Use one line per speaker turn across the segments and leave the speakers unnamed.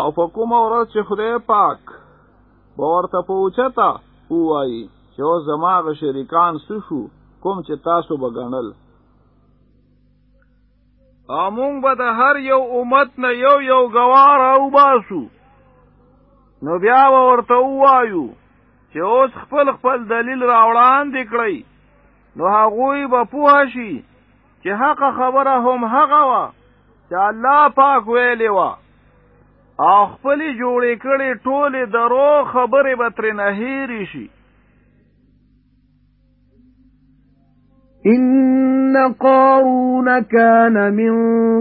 او په کوم ورځ چې خدای پاک به ورته پوچتا وایي چې او زما هغه شریکان څه شو کوم چې تاسو به ګڼل او مونږ به د هر یو امت نه یو یو ګواه او باسو نو بیا ورته وایو چې اوس خپل خپل دلیل راوړاندې کړئ. نو هغوی به پوه شي چې حق خبره هم هغه وا چې الله پاک ویلې وا أو خپل جوړې کړې ټوله درو خبرې به تر نه هېری شي
إن قارون كان من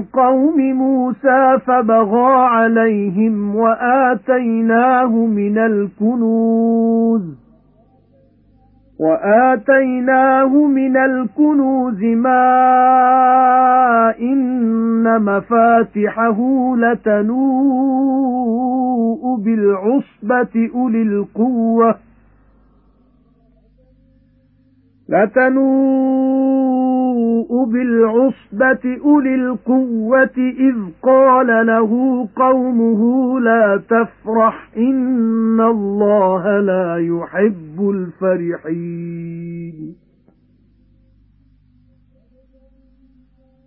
قوم موسى فبغى عليهم وآتيناه من الكنوز۔ وآتيناه من الكنوز ما إن مفاتحه لتنوء بالعصبة أولي القوة لَتَنُوءُ بِالْعُصْبَةِ أُولِي الْقُوَّةِ إِذْ قَالَ لَهُ قَوْمُهُ لَا تَفْرَحْ إِنَّ اللَّهَ لَا يُحِبُّ الْفَرِحِينَ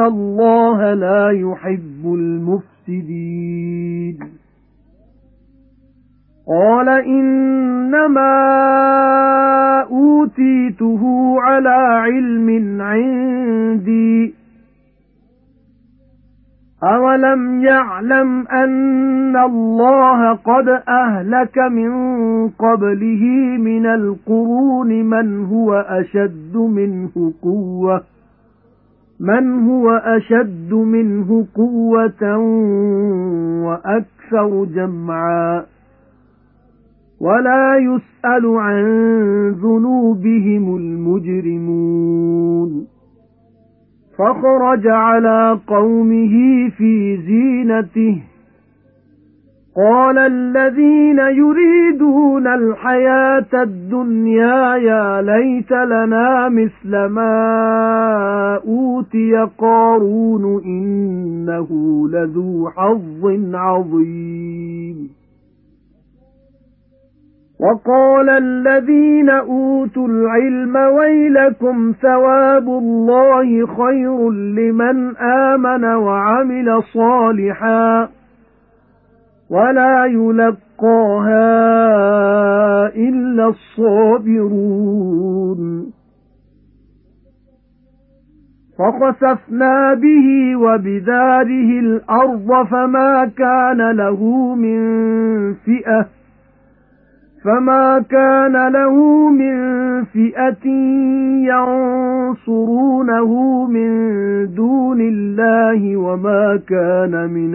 اللَّهَ لَا يُحِبُّ الْمُفْسِدِينَ. قَالَ إِنَّمَا أُوتِيتُهُ عَلَى عِلْمٍ عِندِي. أَوَلَمْ يَعْلَمْ أَنَّ اللَّهَ قَدْ أَهْلَكَ مِنْ قَبْلِهِ مِنَ الْقُرُونِ مَنْ هُوَ أَشَدُّ مِنْهُ قُوَّةً؟ مَنْ هُوَ أَشَدُّ مِنْهُ قُوَّةً وَأَكْثَرُ جَمْعًا؟ وَلَا يُسْأَلُ عَن ذُنُوبِهِمُ الْمُجْرِمُونَ. فَخَرَجَ عَلَى قَوْمِهِ فِي زِينَتِهِ قَالَ الَّذِينَ يُرِيدُونَ الْحَيَاةَ الدُّنْيَا يَا لَيْتَ لَنَا مِثْلَ مَا أُوتِيَ قَارُونُ إِنَّهُ لَذُو حَظٍّ عَظِيمٍ. وَقَالَ الَّذِينَ أُوتُوا الْعِلْمَ وَيْلَكُمْ ثَوَابُ اللَّهِ خَيْرٌ لِّمَنْ آمَنَ وَعَمِلَ صَالِحًا. وَلَا يُلَقَّاهَا إِلَّا الصَّابِرُونَ. فَخَسَفْنَا بِهِ وَبِدَارِهِ الْأَرْضَ فَمَا كَانَ لَهُ مِنْ فِئَةٍ فَمَا كَانَ لَهُ مِن فِئَةٍ يَنصُرُونَهُ مِن دُونِ اللَّهِ وَمَا كَانَ مِنَ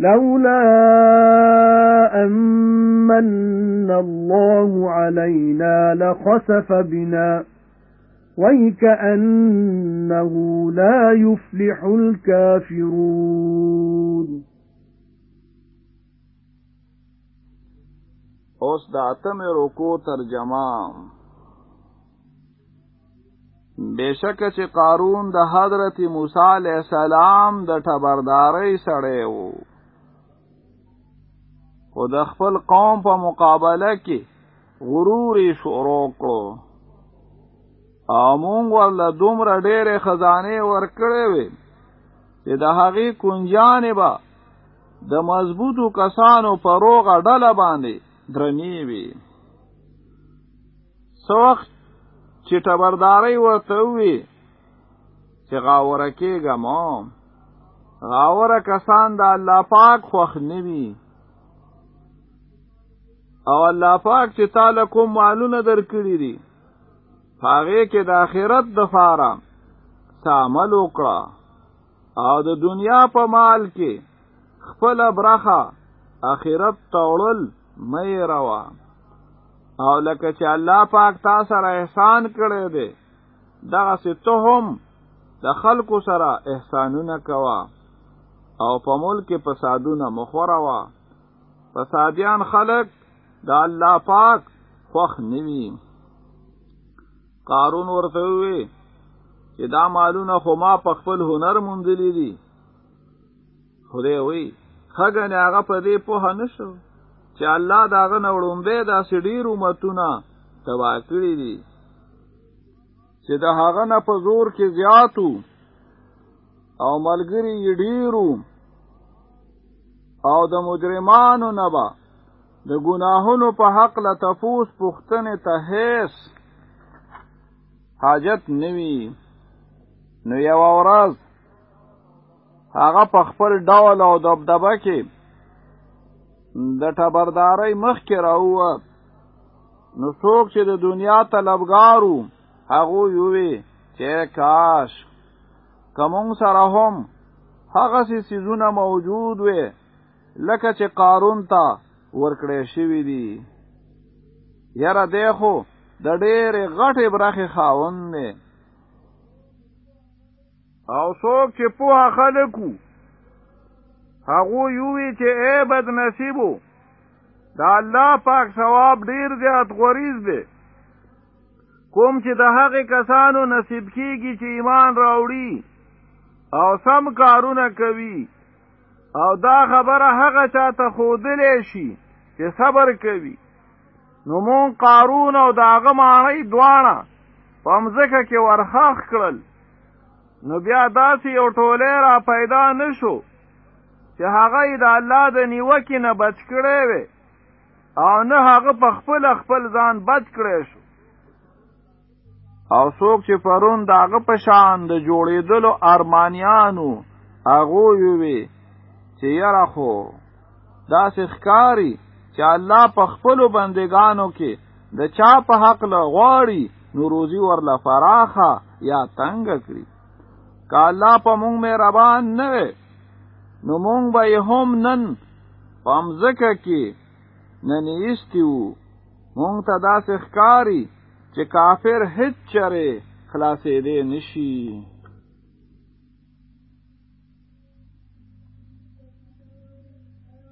لَوْلَا أَمَّنَّ اللَّهُ عَلَيْنَا لَخَسَفَ بِنَا. وَيْكَأَنَّهُ لَا يُفْلِحُ الْكَافِرُونَ.
اوس د اتم رکو ترجمه. بشک چې قارون د حضرت موسی علی السلام د ټبرداري سره او د خپل قوم په مقابله کې غرور شروع کړو. امون ول دومره ډېرې خزانه ورکړې وي چې د هغې کنجیانې به د مضبوطو کسانو په روغه ډله باندې درنی وي څه وخت چې ټبرداري ورته وي چې غاوره کېږه مه غاوره کسان د الله پاک خوښ نوي او الله پاک چې تعالی کوم مالونه درکړي دي هغه کې د آخرت د فاره عمل وکړه. او د دنیا په مال کې خپل برخه آخرت توړل مې روا او لکه چې الله پاک تاسو سره احسان کړی دی دغه ته هم د خلکو سره احسانونه کوا او په ملک فسادونه مه خوروه فسادیان خلق د الله پاک خوښ نوي قارون ورته وي چې دا مالونه خو ما په خپل هنر مونږلی دي. خدای وي خو ګنې هغه په دې پوه نشو چې الله د هغه نه وړومبۍ داسې ډیر امتونه تباه کړی دي. چې د هغه نه په زور کې زیاتو او ملګری یې ډیرو او د مجرمانو نه به د ګناهونو په حق د تپوس پښتنې ته هیڅ حاجت نوي نو یو ورځ هغه په خپل ډول او دبدبه کې د ټبرداري مخ کې راووت. نو څوک چې د دنیا طلبګارو هغه یووي چې کاش کوم سره هم هغه څيزونه موجود وي لکه چې قارون ته ورکړې شوی دي یاره دیخو د ډېرې غټې برخې خاوند دی. او څوک چې پوها خلکو هغه یووي چې اے بد نصیبو دا الله پاک ثواب ډیر زیات غوریز دی. کوم چې د هغه کسانو نصیب کیږي چې ایمان راوړي او سم کارونه کوي. او دا خبره هغه چاته خودلې شي چې صبر کوي. نو مونږ قارون او د هغه مانۍ دواړه په مځکه کې ورښخ کړل. نو بیا داسې یو ټوله را پیدا نشو چې هغه د الله د نیوکې نه بچ کړي وي او نه هغه په خپل خپل ځان بچ کړي شو. او څوک چې پرون د هغه په شان د جوړېدلو ارمانیانو هغه وي چې یاره خو داسې ښکاری چې الله په خپل بندگانو کې د چا په حق کې غواړي نو روزي ورله فراخه یا تنگ کړی که الله په مونږ مهربان نه وي نو مونږ به هم نن پامزکه کې نن ایستیو مونږ ته داسې ښکاری چې کافر هیڅ چره خلاصې دې نشي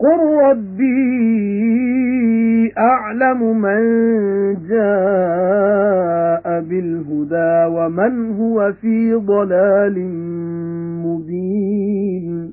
قُل رَّبِّي أَعْلَمُ مَن جَاءَ بِالْهُدَى وَمَنْ هُوَ فِي ضَلَالٍ مُبِينٍ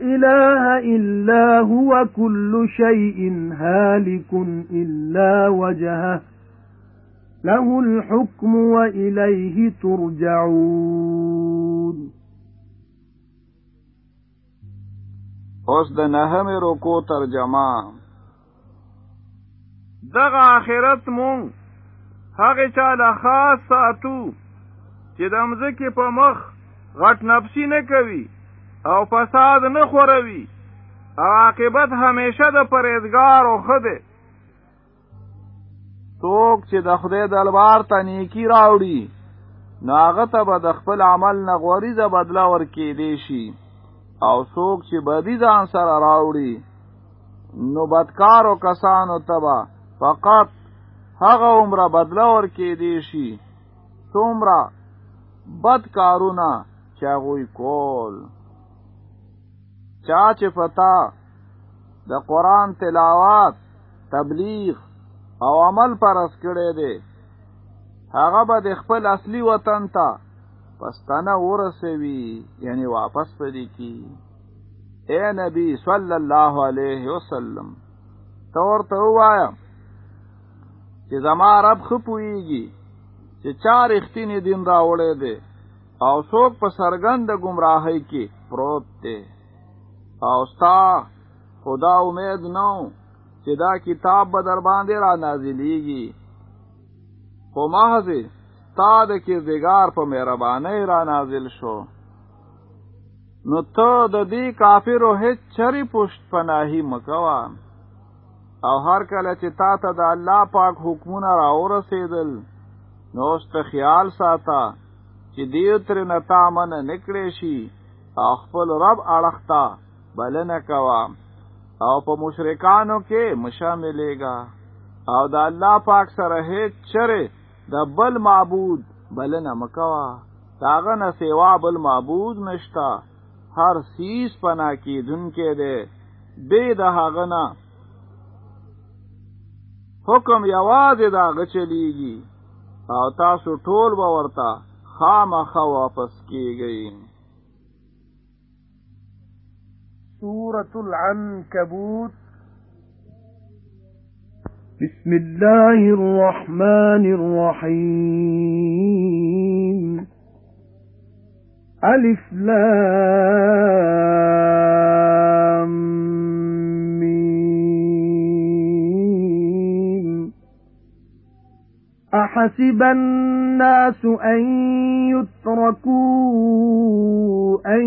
إِلَٰهَ إِلَّا هُوَ كُلُّ شَيْءٍ هَالِكٌ إِلَّا وَجْهَهُ. لَهُ الْحُكْمُ وَإِلَيْهِ تُرْجَعُونَ.
اوس د نهم رکو ترجمه. دغه آخرت مونږ هغه چا له خاص ساتو چې د مځکه په مخ غټ نفسي نه کوي او فساد نه خوروي. عاقبت همیشه د پرېزګار او خده څوک چې د خدای دلبار ته نیکی راوړي ناغه ته به د خپل عمل نه غوړیزه بدلا ورکې دی شي. او څوک چې بدی ځان سره راوړي نو بدکارو کسانو تبا فقط هغه عمره بدلا ورکې دی شي. څومره بد کارونه چې هغوي کول چا چې په تا د قران تلاوت تبلیغ او عمل فرض کړي دي هغه به خپل اصلي وطن ته پستانه ورسوي یعنی واپس پدې کی اے نبی صلی الله علیه وسلم ته ورته وایه چې زما رب ښه پوهيږي چې چا رښتینی دین راوړې دي او څوک په سرګند گمراهۍ کې پروت دی او ستا خدا امید نو چې دا کتاب به در باندې را نازلېږي خو محض تا د کردگار په مهربانۍ را نازل شو. نو ته د دې کافرو هیڅ چری پشت پناهي مه کوه او هر کله چې تا ته د الله پاک حکمونه را ورسېدل نو ست خیال ساته چې دیو تر نتا من نکړې شي خپل رب اړخ ته بلنه کوه او په مشرکانو کې مه شاملېږه او د الله پاک سره هیڅ چره د بل معبود بلنه مه کوه د هغه نه سیوا بل معبود نشته هر څيز فنا کېدونکې ده بے د هغه نه حکم یوازې داغه چلیږي. او تاسو ټول به ورته خامخا واپس کیږئ
سورة العنكبوت. بسم الله الرحمن الرحيم. ألف لام. أحسب الناس أن يتركوا أن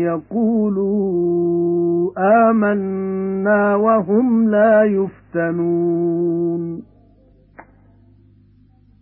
يَقُولُوا آمَنَّا وَهُمْ لَا يُفْتَنُونَ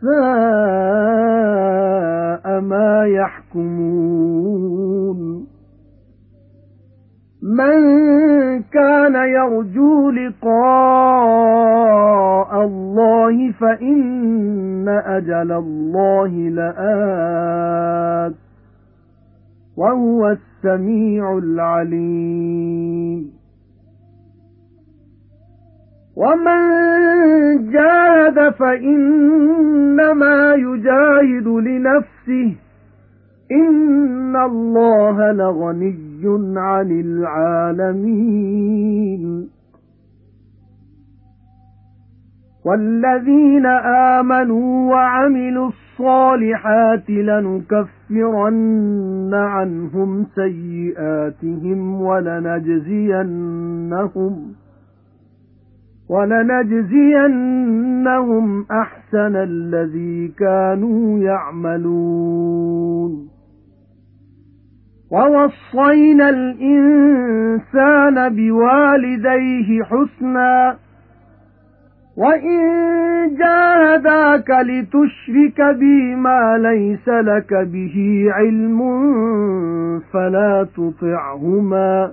سَاءَ مَا يَحْكُمُونَ. مَنْ كَانَ يَرْجُو لِقَاءَ اللَّهِ فَإِنَّ أَجَلَ اللَّهِ لَآتٍ وَهُوَ السَّمِيعُ الْعَلِيمُ. وَمَن جَاهَدَ فَإِنَّمَا يُجَاهِدُ لِنَفْسِهِ إِنَّ اللَّهَ لَغَنِيٌّ عَنِ الْعَالَمِينَ. وَالَّذِينَ آمَنُوا وَعَمِلُوا الصَّالِحَاتِ لَنُكَفِّرَنَّ عَنْهُمْ سَيِّئَاتِهِمْ وَلَنَجْزِيَنَّهُمْ وَلَنَجْزِيَنَّهُمْ أَحْسَنَ الَّذِي كَانُوا يَعْمَلُونَ. وَوَصَّيْنَا الْإِنسَانَ بِوَالِدَيْهِ حُسْنًا وَإِن جَاهَدَاكَ لِتُشْرِكَ بِي مَا لَيْسَ لَكَ بِهِ عِلْمٌ فَلَا تُطِعْهُمَا.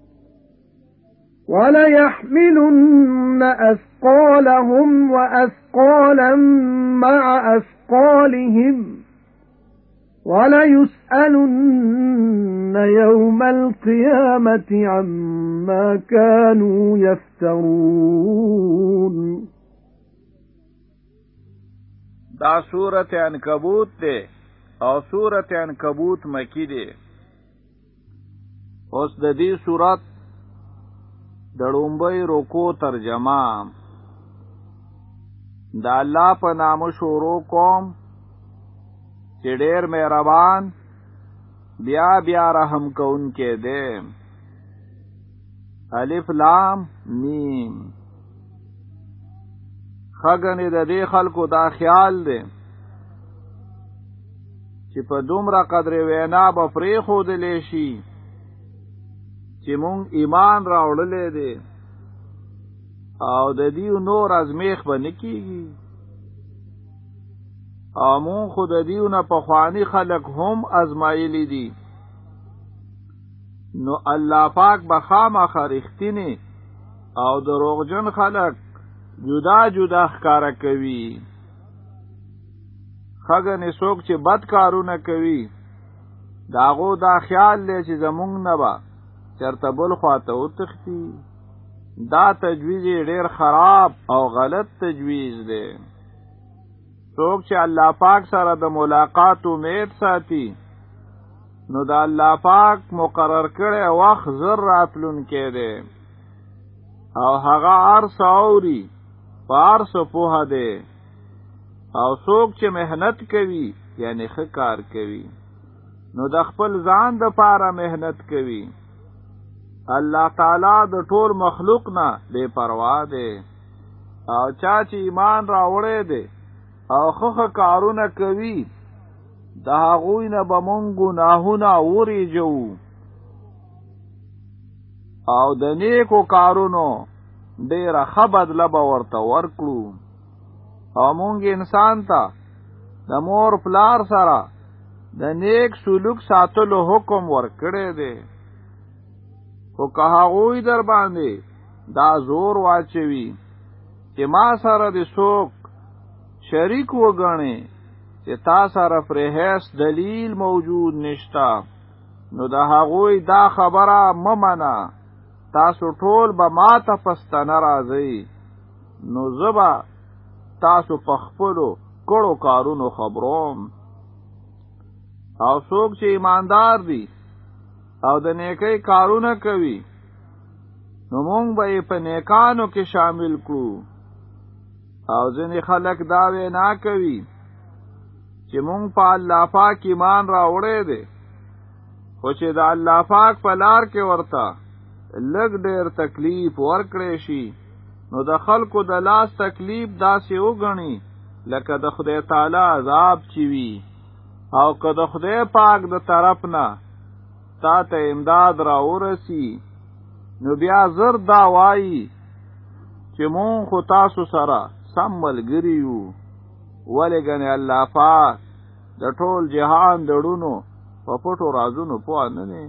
وَلَيَحْمِلُنَّ أَثْقَالَهُمْ وَأَثْقَالًا مَعَ أَثْقَالِهِمْ وَلَيُسْأَلُنَّ يَوْمَ الْقِيَامَةِ عَمَّا كَانُوا يَفْتَرُونَ.
دا سورت عنکبوت ده او سورت عنکبوت مکی ده اوس د دې سورت د لومبۍ رکوع ترجمه. د الله په نامه شروع کوم چې ډېر مهربان بیا بیا رحم کونکې دے الف لام میم. خو ګنې د دې خلکو دا خیال دی چې په دومره قدر وینا به پرې خودلې شي چې مونږ ایمان راوړلې دي. او د دې نور ازمیخ به نکېږي او مونږ خو د دوي نه پخواني خلق هم ازمایلی دي. نو الله پاک به خامخا رښتیني او دروغجن خلق جدا جدا ښکارا کوي. خګنې څوک چې بد کارونه کوي. داغو دا خیال لې چې زمونږ نه با چرته بل خواته وتختی دا تجویز ډیر خراب او غلط تجویز دی. څوک چې الله پاک سره د ملاقات امید ساتي نو د الله پاک مقرر کړي وخت زر راتلون کې دی. او هغه ارس اوري پارس په ده او څوک چې مهنت کوي یعنی ښه کار کوي نو د خپل ځان د پاره مهنت کوي الله تعالی د ټول مخلوق نه بے پروا دی. او چا چې ایمان راوړی دی او خخ کارونه کوي د هغوی نه به مونږ ګناهونه وریجو او د نیکو کارونو ډیره ښه بدله به ورته ورکړو. او مونږ انسان ته د مور پلار سره د نیک سلوک ساتلو حکم ورکړی دی خو که هغوی در باندې. دا زور واچوي. چې ما سره د څوک شریک وګڼي چې تا سره پر هیڅ دلیل موجود نشتا نو د هغوی دا خبره ممنه تاسو ټول به ما ته پستانه راځئ. نو زبا تاسو په خپلو کړو کارونو خبروم. او څوک چې ایماندار دي او د نیکی کارونه کوي. نو مونږ به په نیکانو کې شامل کړو. او ځینې خلک دا وینا کوي چې مونږ په الله پاک ایمان راوړې دي خو چې د الله پاک په لار کې ورته لګ ډېر تکلیف ورکړې شي نو د خلکو د لاس تکلیف داسې وګڼي لکه د خدای تعالی عذاب چی وي. او که د خدای پاک د طرف نه تا ته امداد را ورسی. نو بیا زر دا وایي چې مون خو تاسو سره سم ملګری یو. ولې غنه الله پاک د ټول جهان دړونو په پټو رازونو پوه نه نه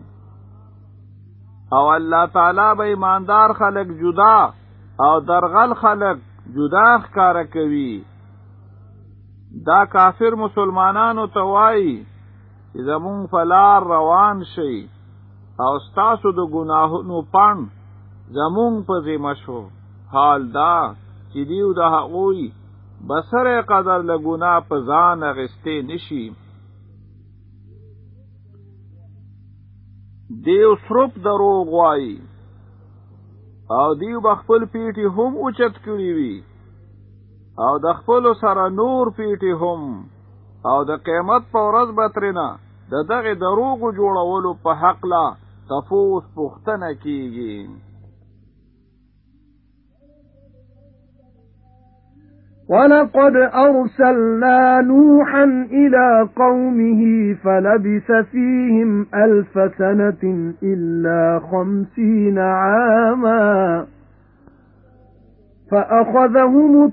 او الله تعالی به ایماندار خلق جدا او درغل خلق جدا ښکار کوي. دا کافر مسلمانانو ته وایي چې زمون فلار روان شي او ستاسو د ګناهونو پان زمون په ذمہ شو. حال دا چې دیو د هغوی بسره قدر له ګناه په ځان غستې نشي دیو سروپ دروغ وایي او دیو بخپل پیټي هم اوچت کړی وي او د خپل سره نور پیټي هم أو د قیامت په ورځ به ترنه د دغه دروغ جوړولو په حق لا تفوس پختنه کیږي.
وَلَقَدْ أَرْسَلْنَا نُوحًا إِلَى قَوْمِهِ فَلَبِثَ فِيهِمْ أَلْفَ سَنَةٍ إِلَّا خَمْسِينَ عَامًا فَأَخَذَهُمُ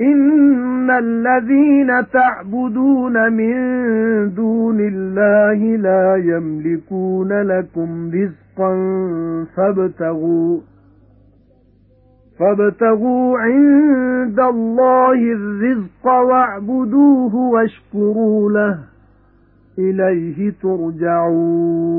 إِنَّ الَّذِينَ تَعْبُدُونَ مِن دُونِ اللَّهِ لَا يَمْلِكُونَ لَكُمْ رِزْقًا فَابْتَغُوا فَابْتَغُوا عِندَ اللَّهِ الرِّزْقَ وَاعْبُدُوهُ وَاشْكُرُوا لَهُ إِلَيْهِ تُرْجَعُونَ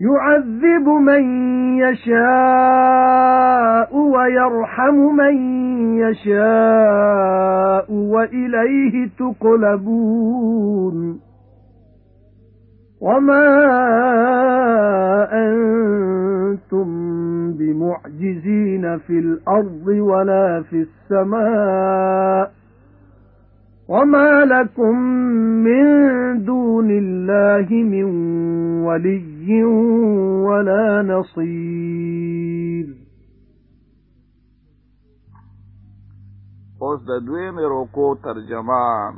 يُعَذِّبُ مَن يَشَاءُ وَيَرْحَمُ مَن يَشَاءُ وَإِلَيْهِ تُقْلَبُونَ. وَمَا أَنتُم بِمُعْجِزِينَ فِي الْأَرْضِ وَلَا فِي السَّمَاءِ. وَمَا لَكُمْ مِن دُونِ اللَّهِ مِن وَلِيٍّ وَلَا نَصِيرٍ.
اوس د دویمه روکو ترجمه.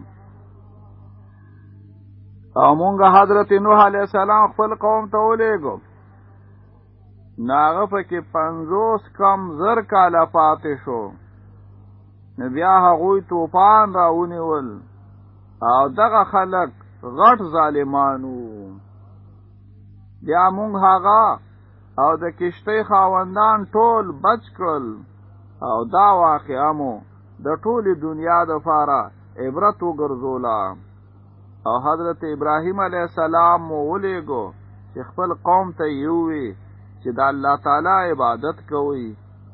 او مونږه حضرت نوح علیہ السلام خپل قوم ته ولېګو ناغه پکې 50 کم زر کاله پاتې شو. نو بیا هغوی توفان راونیول. او دغه خلک غټ ظالمانو بیا مونږ هغه او د کشتۍ خاوندان ټول بچ کړل. او دا واقعا مو د ټولي دنیا د فاره عبرت وګرځولا او حضرت ابراهیم علیه السلام مو ولېګو چې خپل قوم ته یووي چې د الله تعالی عبادت کوي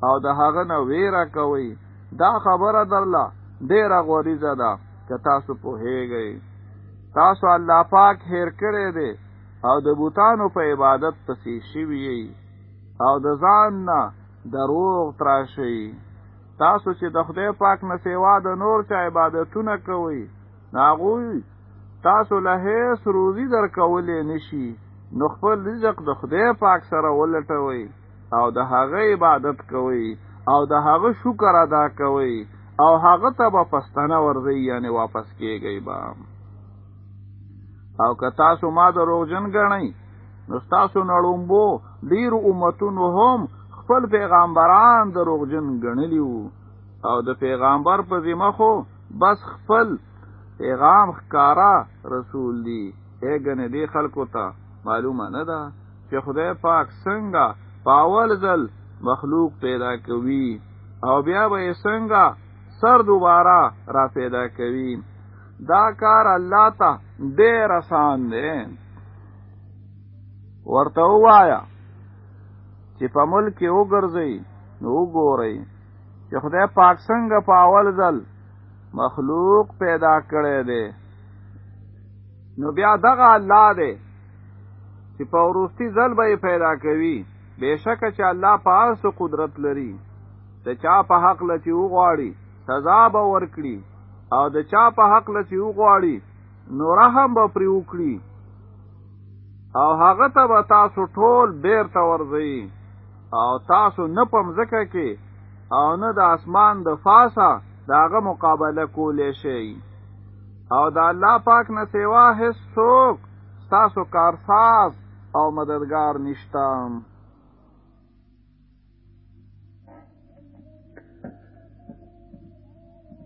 او د هغه نه ویره کوي دا خبره درله ډیره غوریزه ده که تاسو په هیږئ تاسو الله پاک هیر کړی دی او د بوتانو په عبادت پسې شوی او د ځان نه دروغ تراشي تاسو چې د خدای پاک نه سیوا د نور چا عبادتونه کوئ ناغوی تاسو له هیڅ روزي درکولې نشي نو خپل رزق د خدای پاک سره ولټوي او د هغه عبادت کوي او د هغه شکر ادا کوي او هغه ته په پستانه ورځي یعنی واپس کیږي با او که تاسو ما د روغجن غنئ نو تاسو نړومبو ډیر امتونو هم خپل پیغمبران د روغجن غنلیو او د پیغمبر په ذمہ خو بس خپل پیغام خکارا رسول دی. اګنه دی خلکو ته معلومه نه ده چې خدای پاک څنګه پاول ځل مخلوق پیدا کوي او بیا به څنګه سر دوباره را پیدا کوي. دا کار الله ته ډېر آسان دی. ورته وایا چې په ملک کې وګرځي نو وګورئ چې خدای پاک څنګه په اول ځل مخلوق پیدا کړی دی. نو بیا دغه الله دی چې په ورستی ځل به پیدا کوي. بهشکه چې الله په هر قدرت لري د چا په حق لچې وغواړي سزا به ورکړي او د چا په حق لچې وغواړي نو رحم به پرې وکړي. او هغه ته به تاسو ټول بیرته ورځئ. او تاسو نه پمځکه کې او نه د اسمان د فاسا داغه مقابله کولې شي او د الله پاک نه سیوا هیڅ څوک تاسو کارساز او مددگار نشتام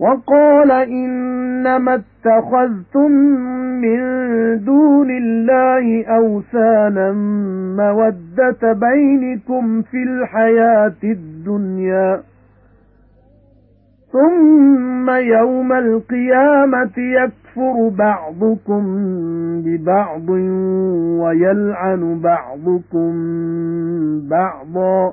وَقَالَ إِنَّمَا اتَّخَذْتُم مِّن دُونِ اللَّهِ أَوْثَانًا مَّوَدَّةَ بَيْنِكُمْ فِي الْحَيَاةِ الدُّنْيَا. ثُمَّ يَوْمَ الْقِيَامَةِ يَكْفُرُ بَعْضُكُم بِبَعْضٍ وَيَلْعَنُ بَعْضُكُم بَعْضًا.